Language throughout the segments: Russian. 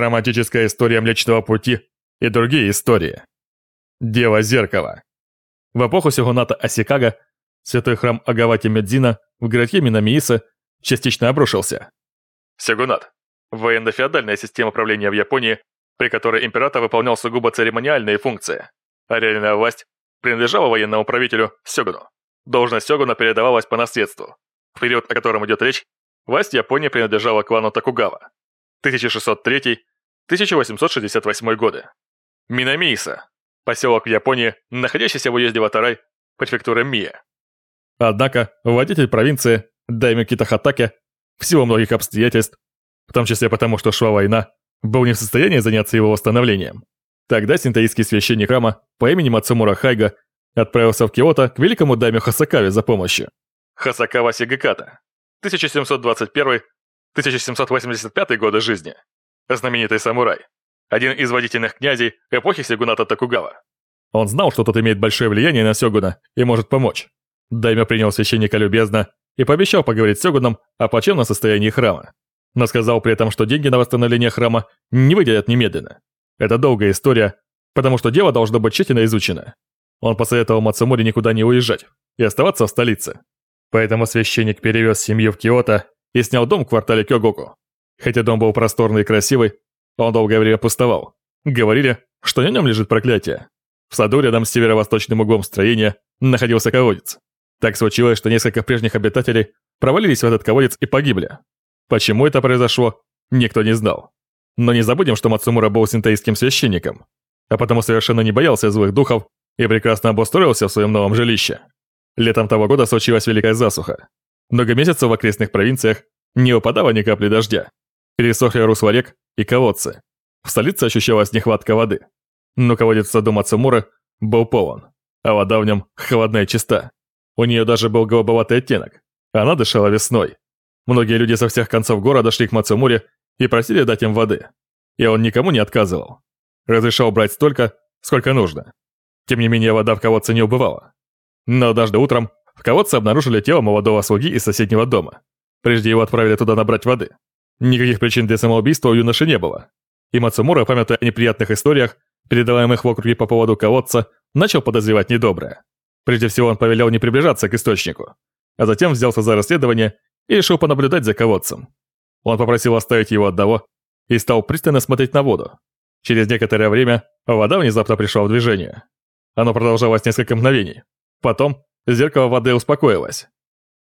романтическая история Млечного Пути и другие истории. Дева Зеркало. В эпоху Сёгуната Асикага святой храм Агавати Медзина в городке Минамииса частично обрушился. Сёгунат – военно-феодальная система правления в Японии, при которой император выполнял сугубо церемониальные функции, а реальная власть принадлежала военному правителю Сёгуну. Должность Сёгуна передавалась по наследству. В период, о котором идет речь, власть Японии принадлежала клану Токугава. 1603-1868 годы. Минамииса – поселок в Японии, находящийся в уезде Ватарай, префектура Мия. Однако, владетель провинции, Дайми Китахатаке, в силу многих обстоятельств, в том числе потому, что шла война, был не в состоянии заняться его восстановлением. Тогда синтаистский священник храма по имени Мацумура Хайга отправился в Киото к великому даме Хасакаве за помощью. Хасакава Сигаката, 1721-1785 годы жизни. Знаменитый самурай. Один из водительных князей эпохи Сигуната Токугава. Он знал, что тот имеет большое влияние на Сёгуна и может помочь. Дайме принял священника любезно и пообещал поговорить с Сёгуном о плачевном состоянии храма. Но сказал при этом, что деньги на восстановление храма не выделят немедленно. Это долгая история, потому что дело должно быть тщательно изучено. Он посоветовал Мацумури никуда не уезжать и оставаться в столице. Поэтому священник перевез семью в Киото и снял дом в квартале Кёгоку. Хотя дом был просторный и красивый, он долгое время пустовал. Говорили, что на нем лежит проклятие. В саду рядом с северо-восточным углом строения находился колодец. Так случилось, что несколько прежних обитателей провалились в этот колодец и погибли. Почему это произошло, никто не знал. Но не забудем, что Мацумура был синтаистским священником, а потому совершенно не боялся злых духов и прекрасно обустроился в своем новом жилище. Летом того года случилась великая засуха. Много месяцев в окрестных провинциях не упадало ни капли дождя. Пересохли русла рек и колодцы. В столице ощущалась нехватка воды. Но колодец в саду Мацумуры был полон, а вода в нем холодная и чиста. У нее даже был голубоватый оттенок. Она дышала весной. Многие люди со всех концов города шли к Мацумуре и просили дать им воды. И он никому не отказывал. Разрешал брать столько, сколько нужно. Тем не менее, вода в колодце не убывала. Но однажды утром в колодце обнаружили тело молодого слуги из соседнего дома. Прежде его отправили туда набрать воды. Никаких причин для самоубийства у юноши не было. И Мацумура, памятуя о неприятных историях, передаваемых в округе по поводу колодца, начал подозревать недоброе. Прежде всего он повелел не приближаться к источнику, а затем взялся за расследование и решил понаблюдать за колодцем. Он попросил оставить его одного и стал пристально смотреть на воду. Через некоторое время вода внезапно пришла в движение. Оно продолжалось несколько мгновений. Потом зеркало воды успокоилось.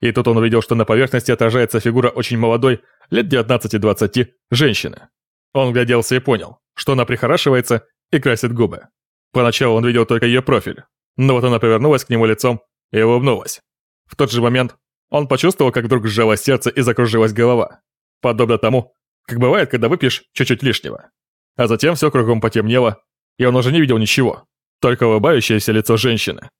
И тут он увидел, что на поверхности отражается фигура очень молодой, лет 19-20, женщины. Он гляделся и понял, что она прихорашивается и красит губы. Поначалу он видел только ее профиль, но вот она повернулась к нему лицом и улыбнулась. В тот же момент он почувствовал, как вдруг сжалось сердце и закружилась голова. Подобно тому, как бывает, когда выпьешь чуть-чуть лишнего. А затем все кругом потемнело, и он уже не видел ничего, только улыбающееся лицо женщины.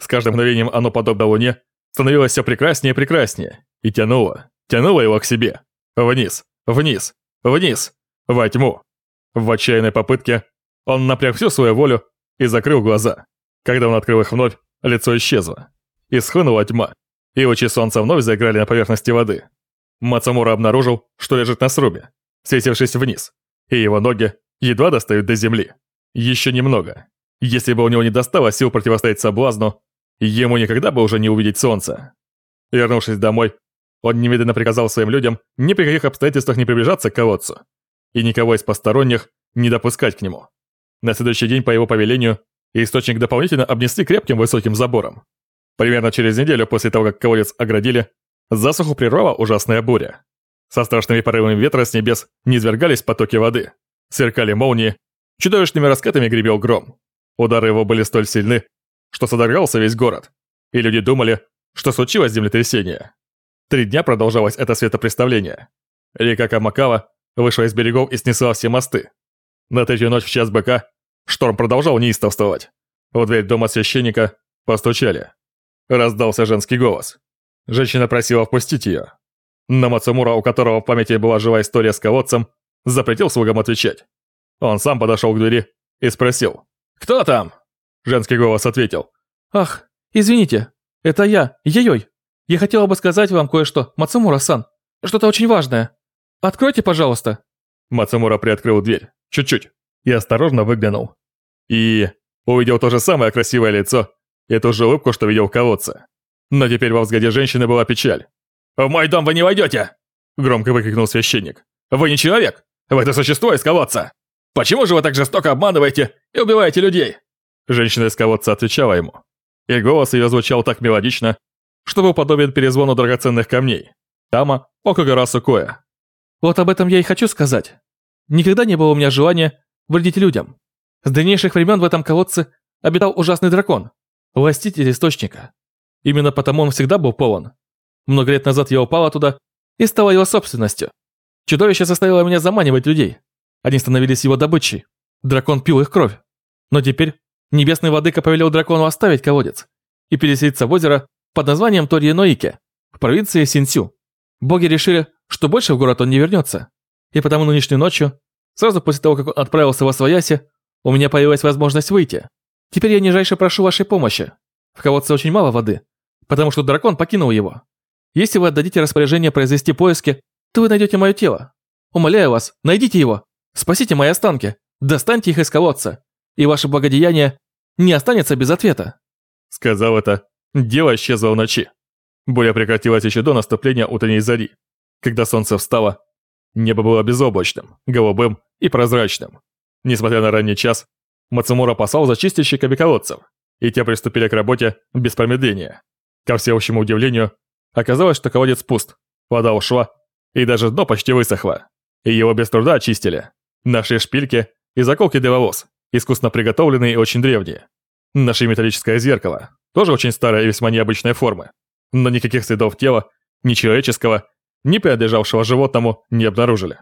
С каждым мгновением оно, подобно луне, становилось все прекраснее и прекраснее, и тянуло, тянуло его к себе. Вниз, вниз, вниз, во тьму. В отчаянной попытке он напряг всю свою волю и закрыл глаза. Когда он открыл их вновь, лицо исчезло. И схлынула тьма, и лучи солнца вновь заиграли на поверхности воды. Мацамура обнаружил, что лежит на срубе, свесившись вниз, и его ноги едва достают до земли. Еще немного. Если бы у него не достало сил противостоять соблазну, ему никогда бы уже не увидеть солнца. Вернувшись домой, он немедленно приказал своим людям ни при каких обстоятельствах не приближаться к колодцу и никого из посторонних не допускать к нему. На следующий день по его повелению источник дополнительно обнесли крепким высоким забором. Примерно через неделю после того, как колодец оградили, засуху прервала ужасная буря. Со страшными порывами ветра с небес низвергались потоки воды, сверкали молнии, чудовищными раскатами гребел гром. Удары его были столь сильны, что содрогался весь город, и люди думали, что случилось землетрясение. Три дня продолжалось это светопреставление. Река Камакава вышла из берегов и снесла все мосты. На третью ночь в час быка шторм продолжал неистовствовать. В дверь дома священника постучали. Раздался женский голос. Женщина просила впустить ее. Но Мацумура, у которого в памяти была жива история с колодцем, запретил слугам отвечать. Он сам подошел к двери и спросил. «Кто там?» Женский голос ответил. «Ах, извините, это я, Йойой. Я хотела бы сказать вам кое-что, Мацумура-сан. Что-то очень важное. Откройте, пожалуйста». Мацумура приоткрыл дверь, чуть-чуть, и осторожно выглянул. И увидел то же самое красивое лицо и ту же улыбку, что видел в колодце. Но теперь во взгляде женщины была печаль. «В мой дом вы не войдете!» Громко выкрикнул священник. «Вы не человек! Вы это существо из колодца! Почему же вы так жестоко обманываете и убиваете людей?» Женщина из колодца отвечала ему. И голос ее звучал так мелодично, что был подобен перезвону драгоценных камней. Тама Окугарасу Коя. Вот об этом я и хочу сказать. Никогда не было у меня желания вредить людям. С древнейших времен в этом колодце обитал ужасный дракон, властитель источника. Именно потому он всегда был полон. Много лет назад я упала туда и стала его собственностью. Чудовище заставило меня заманивать людей. Они становились его добычей. Дракон пил их кровь. Но теперь небесный владыка повелел дракону оставить колодец и переселиться в озеро под названием Торьеноике в провинции Синсю. Боги решили, что больше в город он не вернется. И потому нынешней ночью, сразу после того, как он отправился во Свояси, у меня появилась возможность выйти. Теперь я нижайше прошу вашей помощи. В колодце очень мало воды, потому что дракон покинул его. Если вы отдадите распоряжение произвести поиски, то вы найдете мое тело. Умоляю вас, найдите его. Спасите мои останки. Достаньте их из колодца. И ваше благодеяние не останется без ответа. Сказал это, дело исчезло в ночи. Буря прекратилась еще до наступления утренней зари. Когда солнце встало, небо было безоблачным, голубым и прозрачным. Несмотря на ранний час, Мацумура послал за чистильщиками колодцев, и те приступили к работе без промедления. Ко всеобщему удивлению, оказалось, что колодец пуст, вода ушла, и даже дно почти высохло. И его без труда очистили. Нашли шпильки и заколки для волос, искусно приготовленные и очень древние. Нашли металлическое зеркало, тоже очень старое и весьма необычной формы. Но никаких следов тела, ни человеческого, ни принадлежавшего животному, не обнаружили.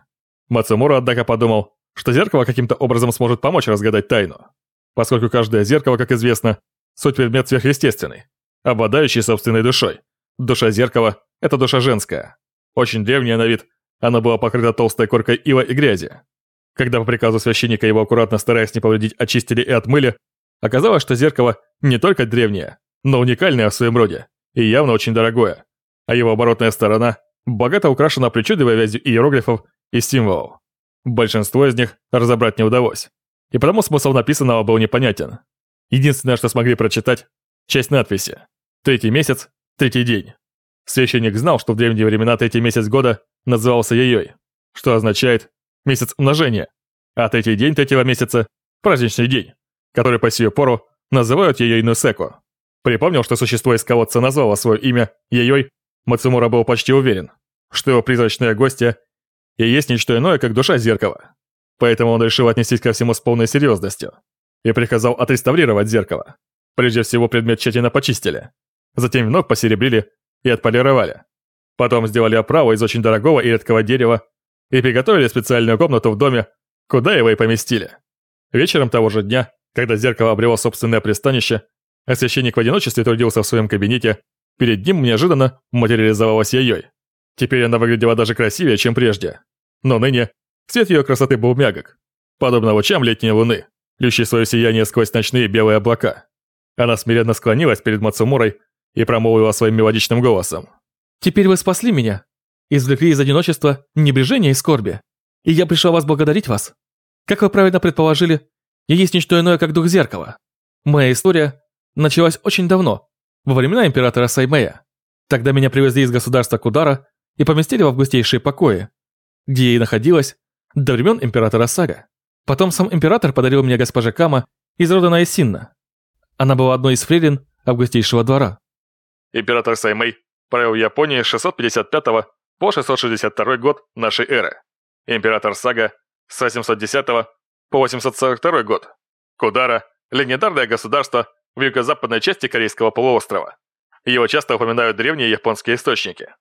Мацумура, однако, подумал, что зеркало каким-то образом сможет помочь разгадать тайну. Поскольку каждое зеркало, как известно, суть предмет сверхъестественный, обладающий собственной душой. Душа зеркала – это душа женская. Очень древняя на вид, она была покрыта толстой коркой ила и грязи. Когда по приказу священника его аккуратно стараясь не повредить очистили и отмыли, оказалось, что зеркало не только древнее, но уникальное в своем роде и явно очень дорогое, а его оборотная сторона богато украшена причудливой вязью иероглифов и символов. Большинство из них разобрать не удалось, и потому смысл написанного был непонятен. Единственное, что смогли прочитать – часть надписи. Третий месяц, третий день. Священник знал, что в древние времена третий месяц года назывался Йой, что означает «месяц умножения», а третий день третьего месяца – праздничный день, который по сию пору называют Йой Нусеку. Припомнил, что существо из колодца назвало свое имя Йой, Мацумура был почти уверен, что его призрачное гостья и есть ничто иное, как душа зеркала. Поэтому он решил отнестись ко всему с полной серьезностью и приказал отреставрировать зеркало. Прежде всего предмет тщательно почистили, затем вновь посеребрили и отполировали. Потом сделали оправу из очень дорогого и редкого дерева и приготовили специальную комнату в доме, куда его и поместили. Вечером того же дня, когда зеркало обрело собственное пристанище, а священник в одиночестве трудился в своем кабинете, перед ним неожиданно материализовалась Йой. Теперь она выглядела даже красивее, чем прежде. Но ныне цвет ее красоты был мягок, подобно лучам летней луны, лющей свое сияние сквозь ночные белые облака. Она смиренно склонилась перед Мацумурой и промолвила своим мелодичным голосом. «Теперь вы спасли меня, извлекли из одиночества небрежения и скорби, и я пришла вас благодарить вас. Как вы правильно предположили, я есть ничто иное, как дух зеркала. Моя история началась очень давно, во времена императора Саймея. Тогда меня привезли из государства Кудара и поместили в августейшие покои, где я и находилась до времен императора Сага. Потом сам император подарил мне госпоже Кама из рода Наисинна. Она была одной из фрейлин августейшего двора. Император Саймэй правил Японии с 655 по 662 год нашей эры. Император Сага с 810 по 842 год. Кудара – легендарное государство в юго-западной части Корейского полуострова. Его часто упоминают древние японские источники.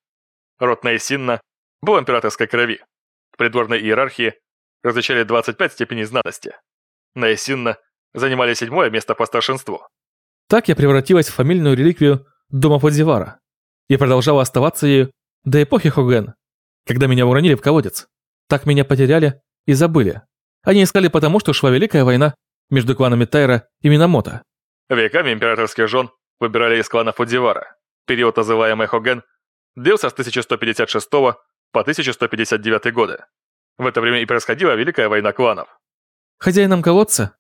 Род Наисинна был императорской крови. В придворной иерархии различали 25 степеней знатности. Наисинна занимали седьмое место по старшинству. Так я превратилась в фамильную реликвию дома Фудзивара и продолжала оставаться ею до эпохи Хоген, когда меня уронили в колодец. Так меня потеряли и забыли. Они искали потому, что шла Великая война между кланами Тайра и Минамото. Веками императорских жен выбирали из клана Фудзивара. Период, называемый Хоген, длился с 1156 по 1159 годы. В это время и происходила Великая война кланов. Хозяином колодца?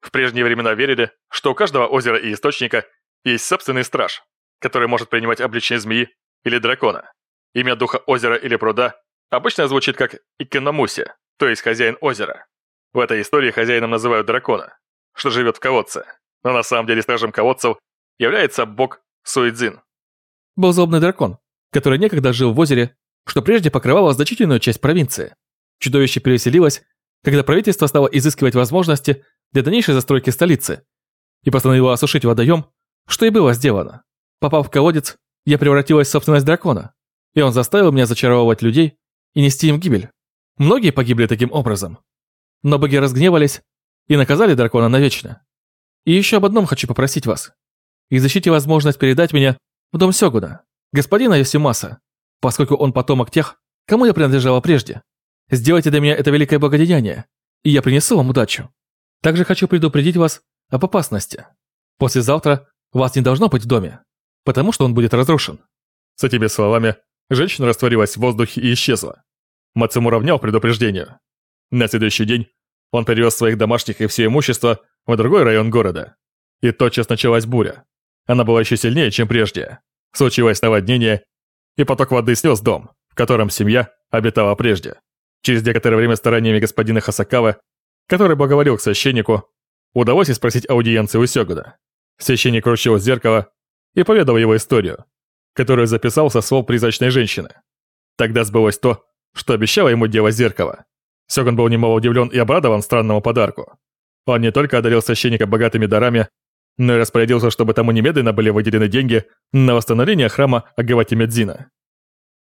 В прежние времена верили, что у каждого озера и источника есть собственный страж, который может принимать обличие змеи или дракона. Имя духа озера или пруда обычно звучит как Икеномуси, то есть хозяин озера. В этой истории хозяином называют дракона, что живет в колодце, но на самом деле стражем колодцев является бог Суидзин. Был злобный дракон, который некогда жил в озере, что прежде покрывало значительную часть провинции. Чудовище переселилось, когда правительство стало изыскивать возможности для дальнейшей застройки столицы и постановило осушить водоем, что и было сделано. Попав в колодец, я превратилась в собственность дракона, и он заставил меня зачаровывать людей и нести им гибель. Многие погибли таким образом. Но боги разгневались и наказали дракона навечно. И еще об одном хочу попросить вас. Изыщите возможность передать меня в дом Сёгуна, господина Йосимаса, поскольку он потомок тех, кому я принадлежала прежде. Сделайте для меня это великое благодеяние, и я принесу вам удачу. Также хочу предупредить вас об опасности. Послезавтра вас не должно быть в доме, потому что он будет разрушен». С этими словами женщина растворилась в воздухе и исчезла. Мацуму равнял предупреждению. На следующий день он перевез своих домашних и все имущество в другой район города. И тотчас началась буря. Она была еще сильнее, чем прежде. Случилось наводнение, и поток воды снес дом, в котором семья обитала прежде. Через некоторое время стараниями господина Хасакавы, который благоволил к священнику, удалось спросить аудиенцию у Сёгуда. Священник вручил зеркало и поведал его историю, которую записал со слов призрачной женщины. Тогда сбылось то, что обещало ему дело зеркало. Сёгун был немало удивлен и обрадован странному подарку. Он не только одарил священника богатыми дарами, но и распорядился, чтобы тому немедленно были выделены деньги на восстановление храма Агавати Медзина.